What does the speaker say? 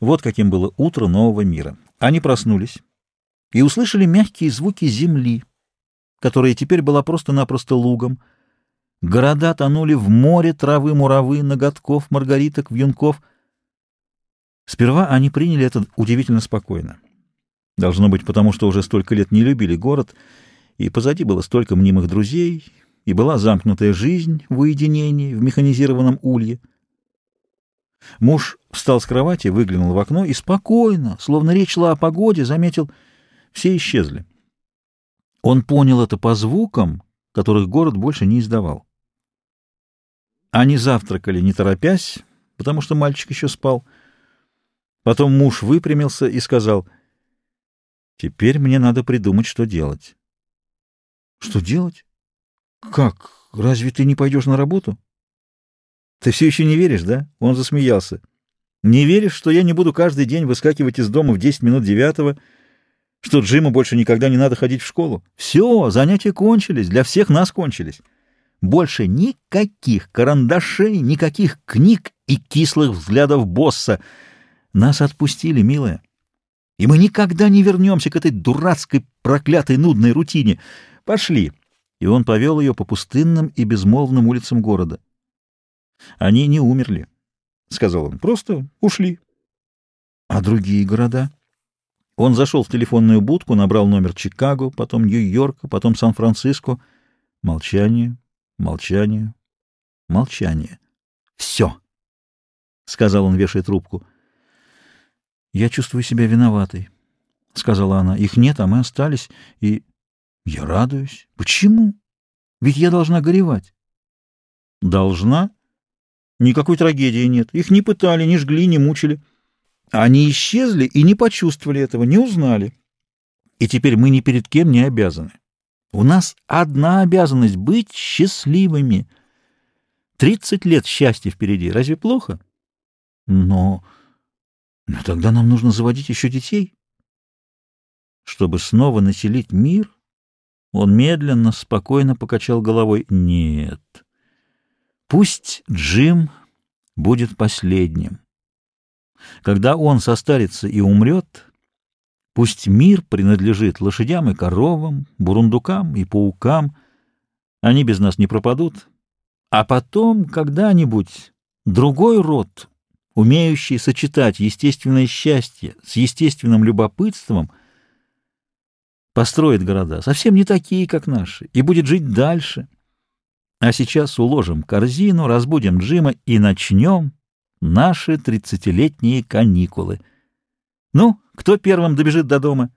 Вот каким было утро нового мира. Они проснулись и услышали мягкие звуки земли, которая теперь была просто-напросто лугом. Города тонули в море травы, муравы, ноготков, маргариток, вьюнков. Сперва они приняли это удивительно спокойно. Должно быть, потому что уже столько лет не любили город, и позади было столько мнимых друзей, и была замкнутая жизнь в уединении, в механизированном улье. Муж встал с кровати, выглянул в окно и спокойно, словно речь шла о погоде, заметил, все исчезли. Он понял это по звукам, которых город больше не издавал. Они завтракали, не торопясь, потому что мальчик еще спал. Потом муж выпрямился и сказал, «Теперь мне надо придумать, что делать». «Что делать? Как? Разве ты не пойдешь на работу?» Ты все еще не веришь, да? Он засмеялся. Не веришь, что я не буду каждый день выскакивать из дома в 10 минут девятого, что Джиму больше никогда не надо ходить в школу? Все, занятия кончились, для всех нас кончились. Больше никаких карандашей, никаких книг и кислых взглядов босса. Нас отпустили, милая. И мы никогда не вернемся к этой дурацкой, проклятой, нудной рутине. Пошли. И он повел ее по пустынным и безмолвным улицам города. Они не умерли, — сказал он, — просто ушли. А другие города? Он зашел в телефонную будку, набрал номер Чикаго, потом Нью-Йорка, потом Сан-Франциско. Молчание, молчание, молчание. Все, — сказал он, вешая трубку. Я чувствую себя виноватой, — сказала она. Их нет, а мы остались, и я радуюсь. Почему? Ведь я должна горевать. Должна? Никакой трагедии нет. Их не пытали, не жгли, не мучили. Они исчезли и не почувствовали этого, не узнали. И теперь мы ни перед кем не обязаны. У нас одна обязанность — быть счастливыми. Тридцать лет счастья впереди. Разве плохо? Но... Но тогда нам нужно заводить еще детей. Чтобы снова населить мир, он медленно, спокойно покачал головой. Нет. Пусть Джим будет последним. Когда он состарится и умрет, пусть мир принадлежит лошадям и коровам, бурундукам и паукам, они без нас не пропадут, а потом когда-нибудь другой род, умеющий сочетать естественное счастье с естественным любопытством, построит города, совсем не такие, как наши, и будет жить дальше — а сейчас уложим корзину, разбудим Джима и начнем наши тридцатилетние каникулы. Ну, кто первым добежит до дома?